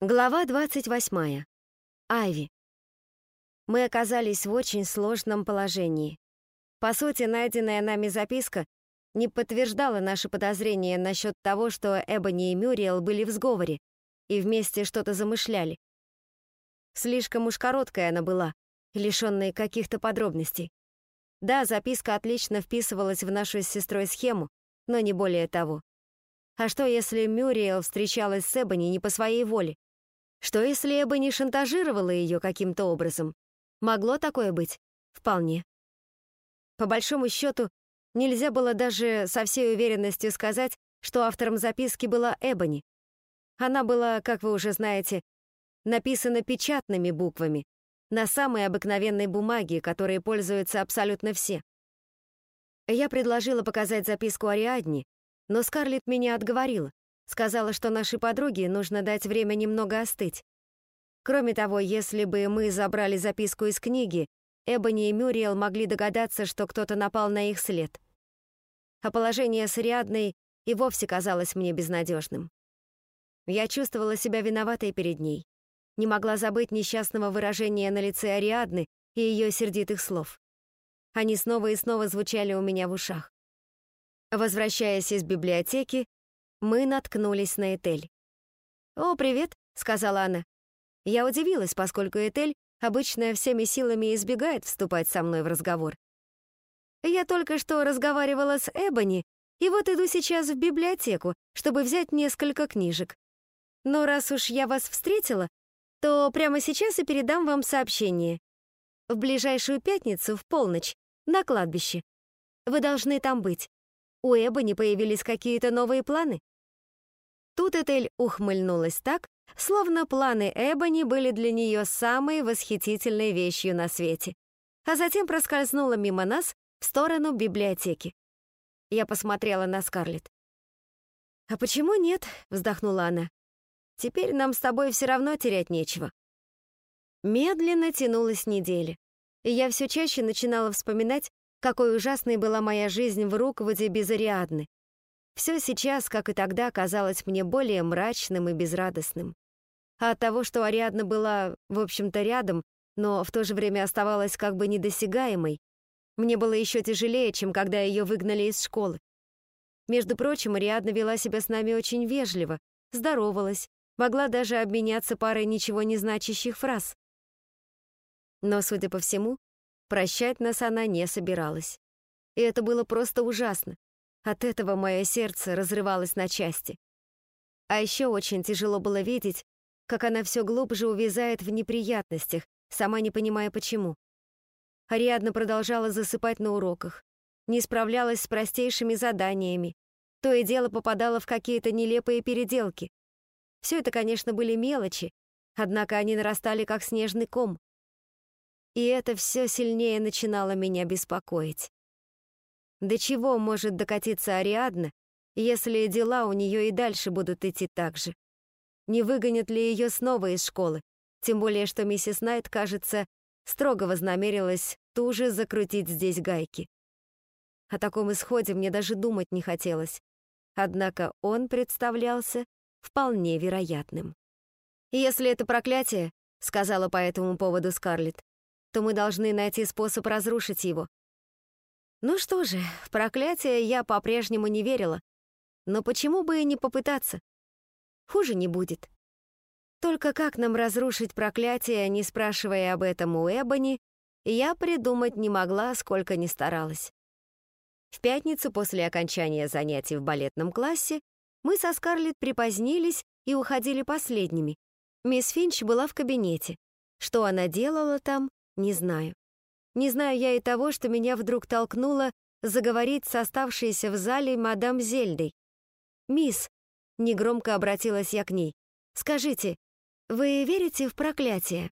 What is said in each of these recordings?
Глава 28. Айви. Мы оказались в очень сложном положении. По сути, найденная нами записка не подтверждала наши подозрения насчет того, что Эбони и Мюриел были в сговоре и вместе что-то замышляли. Слишком уж короткая она была, лишённая каких-то подробностей. Да, записка отлично вписывалась в нашу с сестрой схему, но не более того. А что, если Мюриел встречалась с Эбони не по своей воле? Что если я бы не шантажировала ее каким-то образом? Могло такое быть? Вполне. По большому счету, нельзя было даже со всей уверенностью сказать, что автором записки была Эбони. Она была, как вы уже знаете, написана печатными буквами, на самой обыкновенной бумаге, которой пользуются абсолютно все. Я предложила показать записку Ариадне, но Скарлетт меня отговорила. Сказала, что нашей подруге нужно дать время немного остыть. Кроме того, если бы мы забрали записку из книги, Эбони и Мюриел могли догадаться, что кто-то напал на их след. А положение с Ариадной и вовсе казалось мне безнадежным. Я чувствовала себя виноватой перед ней. Не могла забыть несчастного выражения на лице Ариадны и ее сердитых слов. Они снова и снова звучали у меня в ушах. Возвращаясь из библиотеки, мы наткнулись на Этель. «О, привет», — сказала она. Я удивилась, поскольку Этель обычно всеми силами избегает вступать со мной в разговор. Я только что разговаривала с Эбони, и вот иду сейчас в библиотеку, чтобы взять несколько книжек. Но раз уж я вас встретила, то прямо сейчас и передам вам сообщение. В ближайшую пятницу в полночь, на кладбище. Вы должны там быть. У Эбони появились какие-то новые планы. Тут Этель ухмыльнулась так, словно планы Эбони были для нее самой восхитительной вещью на свете, а затем проскользнула мимо нас в сторону библиотеки. Я посмотрела на Скарлетт. «А почему нет?» — вздохнула она. «Теперь нам с тобой все равно терять нечего». Медленно тянулась неделя, и я все чаще начинала вспоминать, какой ужасной была моя жизнь в Руквуде без Ариадны, все сейчас, как и тогда, казалось мне более мрачным и безрадостным. А от того, что Ариадна была, в общем-то, рядом, но в то же время оставалась как бы недосягаемой, мне было еще тяжелее, чем когда ее выгнали из школы. Между прочим, Ариадна вела себя с нами очень вежливо, здоровалась, могла даже обменяться парой ничего не значащих фраз. Но, судя по всему, прощать нас она не собиралась. И это было просто ужасно. От этого мое сердце разрывалось на части. А еще очень тяжело было видеть, как она все глубже увязает в неприятностях, сама не понимая почему. Ариадна продолжала засыпать на уроках, не справлялась с простейшими заданиями, то и дело попадала в какие-то нелепые переделки. Все это, конечно, были мелочи, однако они нарастали как снежный ком. И это все сильнее начинало меня беспокоить. До чего может докатиться Ариадна, если дела у нее и дальше будут идти так же? Не выгонят ли ее снова из школы? Тем более, что миссис Найт, кажется, строго вознамерилась туже закрутить здесь гайки. О таком исходе мне даже думать не хотелось. Однако он представлялся вполне вероятным. «Если это проклятие», — сказала по этому поводу Скарлетт, то мы должны найти способ разрушить его. Ну что же, в проклятие я по-прежнему не верила. Но почему бы и не попытаться? Хуже не будет. Только как нам разрушить проклятие, не спрашивая об этом у Эбони, я придумать не могла, сколько ни старалась. В пятницу после окончания занятий в балетном классе мы со Скарлетт припозднились и уходили последними. Мисс Финч была в кабинете. Что она делала там, не знаю. Не знаю я и того, что меня вдруг толкнуло заговорить с оставшейся в зале мадам Зельдой. «Мисс», — негромко обратилась я к ней, — «скажите, вы верите в проклятие?»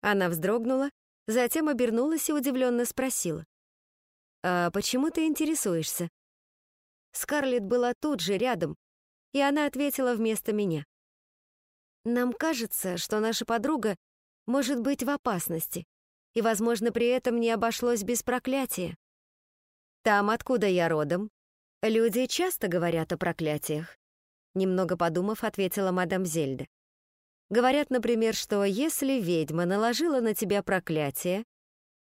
Она вздрогнула, затем обернулась и удивленно спросила. «А почему ты интересуешься?» Скарлетт была тут же, рядом, и она ответила вместо меня. «Нам кажется, что наша подруга может быть в опасности и, возможно, при этом не обошлось без проклятия. Там, откуда я родом, люди часто говорят о проклятиях. Немного подумав, ответила мадам Зельда. Говорят, например, что если ведьма наложила на тебя проклятие,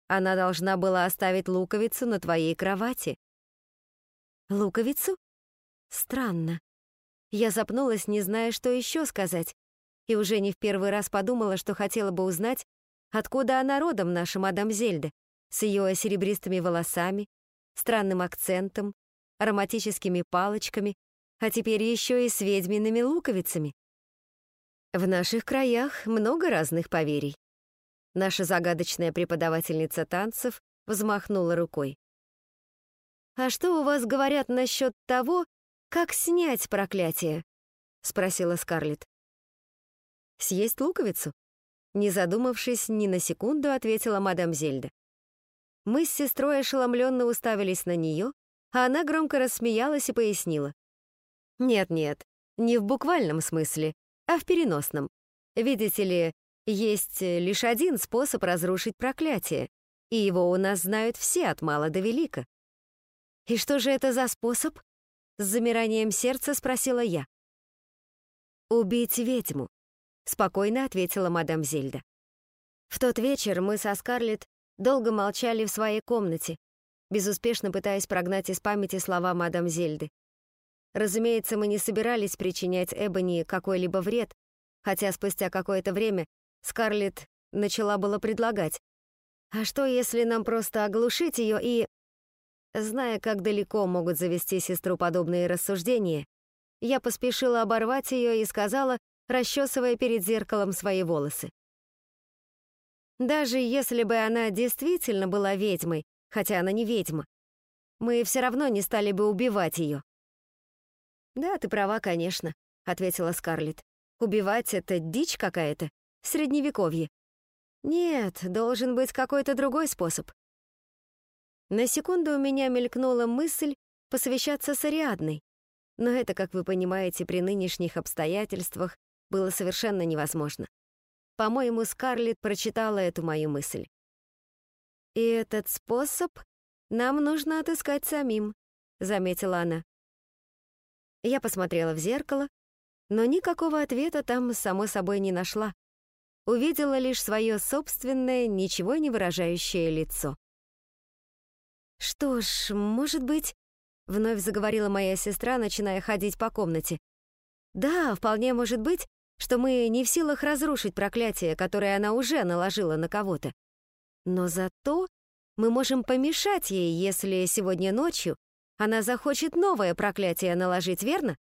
она должна была оставить луковицу на твоей кровати. Луковицу? Странно. Я запнулась, не зная, что еще сказать, и уже не в первый раз подумала, что хотела бы узнать, откуда она родом, наша мадам Зельда, с ее серебристыми волосами, странным акцентом, ароматическими палочками, а теперь еще и с ведьмиными луковицами. В наших краях много разных поверий. Наша загадочная преподавательница танцев взмахнула рукой. «А что у вас говорят насчет того, как снять проклятие?» — спросила Скарлетт. «Съесть луковицу?» Не задумавшись ни на секунду, ответила мадам Зельда. Мы с сестрой ошеломленно уставились на нее, а она громко рассмеялась и пояснила. «Нет-нет, не в буквальном смысле, а в переносном. Видите ли, есть лишь один способ разрушить проклятие, и его у нас знают все от мала до велика. «И что же это за способ?» С замиранием сердца спросила я. «Убить ведьму», — спокойно ответила мадам Зельда. В тот вечер мы со Скарлетт долго молчали в своей комнате, безуспешно пытаясь прогнать из памяти слова мадам Зельды. Разумеется, мы не собирались причинять Эбони какой-либо вред, хотя спустя какое-то время Скарлетт начала было предлагать. А что, если нам просто оглушить ее и... Зная, как далеко могут завести сестру подобные рассуждения, я поспешила оборвать ее и сказала, расчесывая перед зеркалом свои волосы. Даже если бы она действительно была ведьмой, хотя она не ведьма, мы все равно не стали бы убивать ее. «Да, ты права, конечно», — ответила Скарлетт. «Убивать — это дичь какая-то, средневековье. Нет, должен быть какой-то другой способ. На секунду у меня мелькнула мысль посвящаться с Ариадной, но это, как вы понимаете, при нынешних обстоятельствах было совершенно невозможно. По-моему, Скарлетт прочитала эту мою мысль. «И этот способ нам нужно отыскать самим», — заметила она. Я посмотрела в зеркало, но никакого ответа там, само собой, не нашла. Увидела лишь свое собственное, ничего не выражающее лицо. «Что ж, может быть...» — вновь заговорила моя сестра, начиная ходить по комнате. «Да, вполне может быть, что мы не в силах разрушить проклятие, которое она уже наложила на кого-то. Но зато мы можем помешать ей, если сегодня ночью она захочет новое проклятие наложить, верно?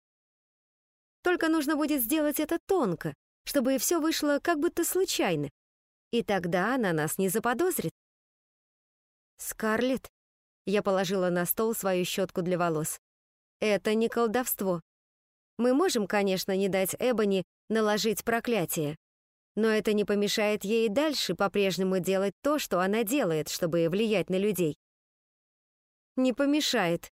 Только нужно будет сделать это тонко, чтобы все вышло как будто случайно. И тогда она нас не заподозрит. Скарлетт, я положила на стол свою щетку для волос. Это не колдовство. Мы можем, конечно, не дать Эбони наложить проклятие, но это не помешает ей дальше по-прежнему делать то, что она делает, чтобы влиять на людей. Не помешает.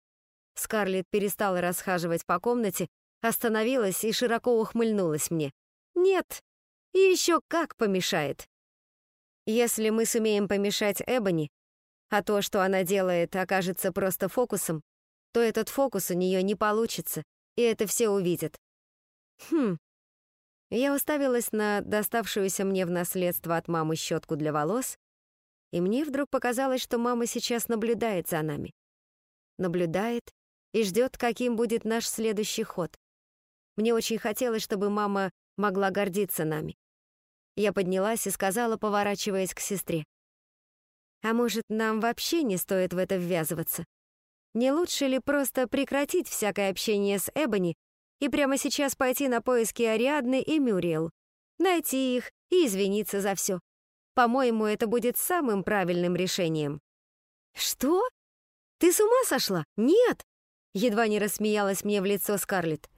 Скарлетт перестала расхаживать по комнате, остановилась и широко ухмыльнулась мне. Нет, и еще как помешает. Если мы сумеем помешать Эбони, а то, что она делает, окажется просто фокусом, то этот фокус у нее не получится, и это все увидят. Хм. Я уставилась на доставшуюся мне в наследство от мамы щетку для волос, и мне вдруг показалось, что мама сейчас наблюдает за нами. Наблюдает и ждет, каким будет наш следующий ход. Мне очень хотелось, чтобы мама могла гордиться нами. Я поднялась и сказала, поворачиваясь к сестре. А может, нам вообще не стоит в это ввязываться? Не лучше ли просто прекратить всякое общение с Эбони и прямо сейчас пойти на поиски Ариадны и Мюриэл, найти их и извиниться за все? По-моему, это будет самым правильным решением. Что? Ты с ума сошла? Нет! Едва не рассмеялась мне в лицо Скарлетт.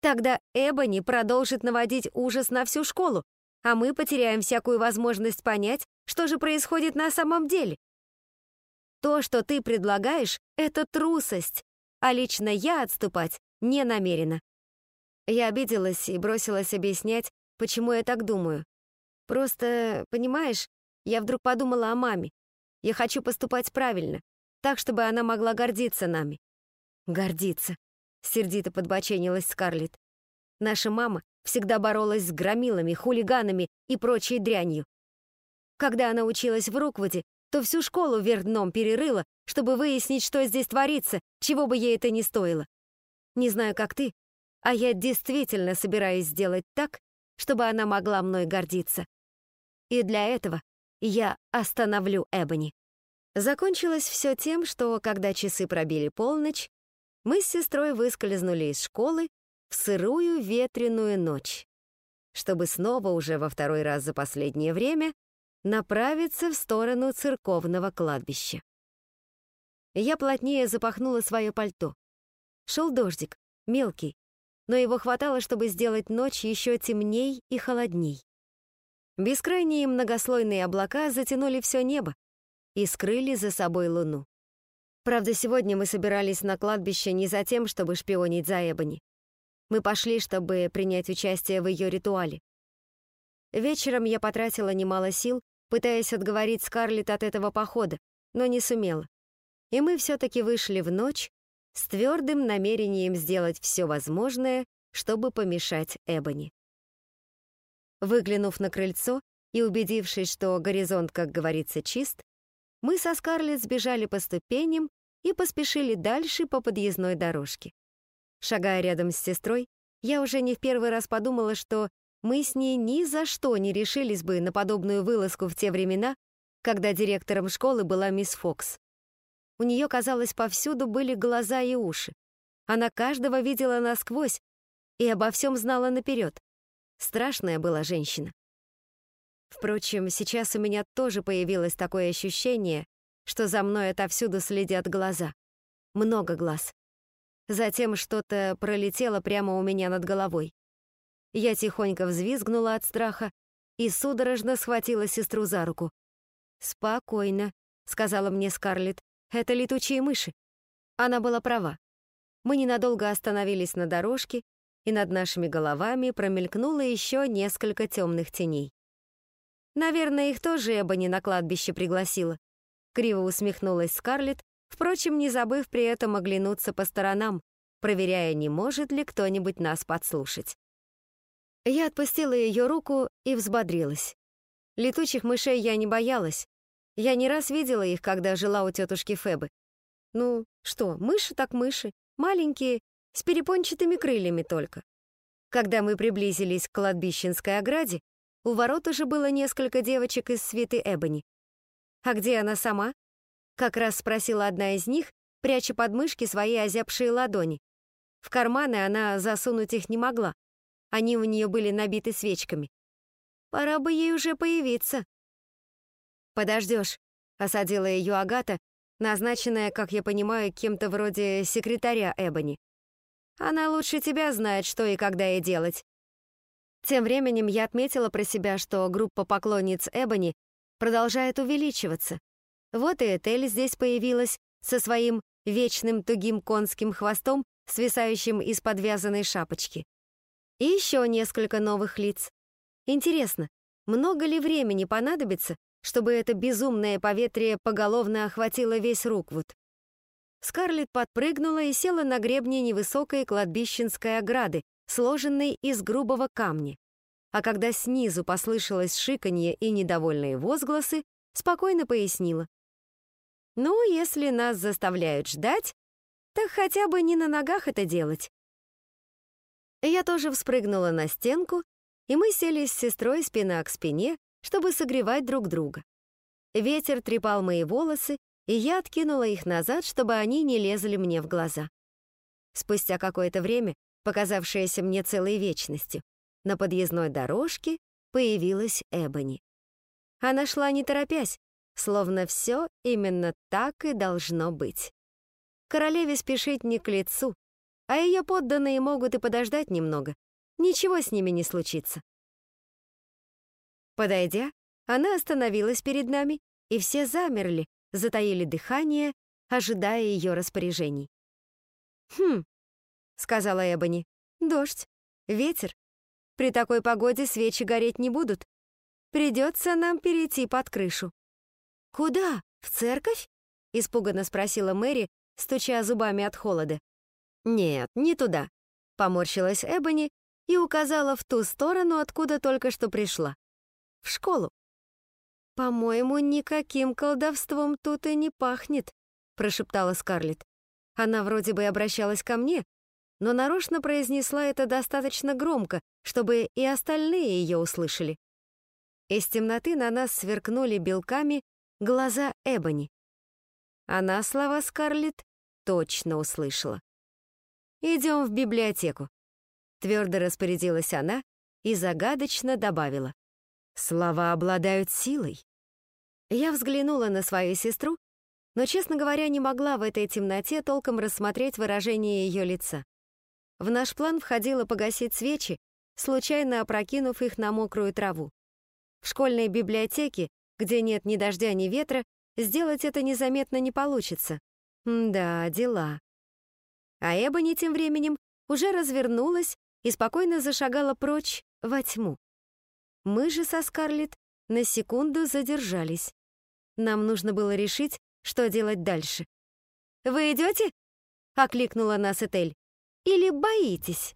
Тогда Эбони продолжит наводить ужас на всю школу, а мы потеряем всякую возможность понять, что же происходит на самом деле. То, что ты предлагаешь, это трусость, а лично я отступать не намерена. Я обиделась и бросилась объяснять, почему я так думаю. Просто, понимаешь, я вдруг подумала о маме. Я хочу поступать правильно, так, чтобы она могла гордиться нами. Гордиться. Сердито подбоченилась Скарлетт. Наша мама всегда боролась с громилами, хулиганами и прочей дрянью. Когда она училась в Руквуде, то всю школу вверх дном перерыла, чтобы выяснить, что здесь творится, чего бы ей это ни стоило. Не знаю, как ты, а я действительно собираюсь сделать так, чтобы она могла мной гордиться. И для этого я остановлю Эбони. Закончилось все тем, что, когда часы пробили полночь, мы с сестрой выскользнули из школы в сырую ветреную ночь, чтобы снова уже во второй раз за последнее время направиться в сторону церковного кладбища. Я плотнее запахнула свое пальто. Шел дождик, мелкий, но его хватало, чтобы сделать ночь еще темней и холодней. Бескрайние многослойные облака затянули все небо и скрыли за собой луну. Правда, сегодня мы собирались на кладбище не за тем, чтобы шпионить за Эбони. Мы пошли, чтобы принять участие в ее ритуале. Вечером я потратила немало сил, пытаясь отговорить Скарлетт от этого похода, но не сумела. И мы все-таки вышли в ночь с твердым намерением сделать все возможное, чтобы помешать Эбони. Выглянув на крыльцо и убедившись, что горизонт, как говорится, чист, мы со Скарлетт сбежали по ступеням и поспешили дальше по подъездной дорожке. Шагая рядом с сестрой, я уже не в первый раз подумала, что мы с ней ни за что не решились бы на подобную вылазку в те времена, когда директором школы была мисс Фокс. У нее, казалось, повсюду были глаза и уши. Она каждого видела насквозь и обо всем знала наперед. Страшная была женщина. Впрочем, сейчас у меня тоже появилось такое ощущение, что за мной отовсюду следят глаза. Много глаз. Затем что-то пролетело прямо у меня над головой. Я тихонько взвизгнула от страха и судорожно схватила сестру за руку. «Спокойно», — сказала мне Скарлетт, — «это летучие мыши». Она была права. Мы ненадолго остановились на дорожке, и над нашими головами промелькнуло еще несколько темных теней. Наверное, их тоже Эбони на кладбище пригласила. Криво усмехнулась Скарлетт, впрочем, не забыв при этом оглянуться по сторонам, проверяя, не может ли кто-нибудь нас подслушать. Я отпустила ее руку и взбодрилась. Летучих мышей я не боялась. Я не раз видела их, когда жила у тетушки Фебы. Ну, что, мыши так мыши, маленькие, с перепончатыми крыльями только. Когда мы приблизились к кладбищенской ограде, у ворот уже было несколько девочек из свиты Эбони. «А где она сама?» — как раз спросила одна из них, пряча под мышки свои озябшие ладони. В карманы она засунуть их не могла. Они у нее были набиты свечками. Пора бы ей уже появиться. «Подождешь», — осадила ее Агата, назначенная, как я понимаю, кем-то вроде секретаря Эбони. Она лучше тебя знает, что и когда ей делать. Тем временем я отметила про себя, что группа поклонниц Эбони продолжает увеличиваться. Вот и Этель здесь появилась со своим вечным тугим конским хвостом, свисающим из подвязанной шапочки. И еще несколько новых лиц. Интересно, много ли времени понадобится, чтобы это безумное поветрие поголовно охватило весь Руквуд? Скарлетт подпрыгнула и села на гребне невысокой кладбищенской ограды, сложенной из грубого камня. А когда снизу послышалось шиканье и недовольные возгласы, спокойно пояснила. «Ну, если нас заставляют ждать, так хотя бы не на ногах это делать». Я тоже вспрыгнула на стенку, и мы сели с сестрой спина к спине, чтобы согревать друг друга. Ветер трепал мои волосы, и я откинула их назад, чтобы они не лезли мне в глаза. Спустя какое-то время, показавшееся мне целой вечностью, на подъездной дорожке появилась Эбони. Она шла не торопясь, словно все именно так и должно быть. Королеве спешить не к лицу, а ее подданные могут и подождать немного. Ничего с ними не случится. Подойдя, она остановилась перед нами, и все замерли, затаили дыхание, ожидая ее распоряжений. «Хм», — сказала Эбони, — «дождь, ветер. При такой погоде свечи гореть не будут. Придется нам перейти под крышу». «Куда? В церковь?» — испуганно спросила Мэри, стуча зубами от холода. «Нет, не туда», — поморщилась Эбони и указала в ту сторону, откуда только что пришла. В школу. «По-моему, никаким колдовством тут и не пахнет», прошептала Скарлетт. Она вроде бы обращалась ко мне, но нарочно произнесла это достаточно громко, чтобы и остальные ее услышали. Из темноты на нас сверкнули белками глаза Эбони. Она слова Скарлетт точно услышала. «Идем в библиотеку», — твердо распорядилась она и загадочно добавила. «Слова обладают силой». Я взглянула на свою сестру, но, честно говоря, не могла в этой темноте толком рассмотреть выражение ее лица. В наш план входило погасить свечи, случайно опрокинув их на мокрую траву. В школьной библиотеке, где нет ни дождя, ни ветра, сделать это незаметно не получится. М да, дела. А Эбони тем временем уже развернулась и спокойно зашагала прочь во тьму. Мы же со Скарлетт на секунду задержались. Нам нужно было решить, что делать дальше. «Вы идете?» — окликнула нас Этель. «Или боитесь?»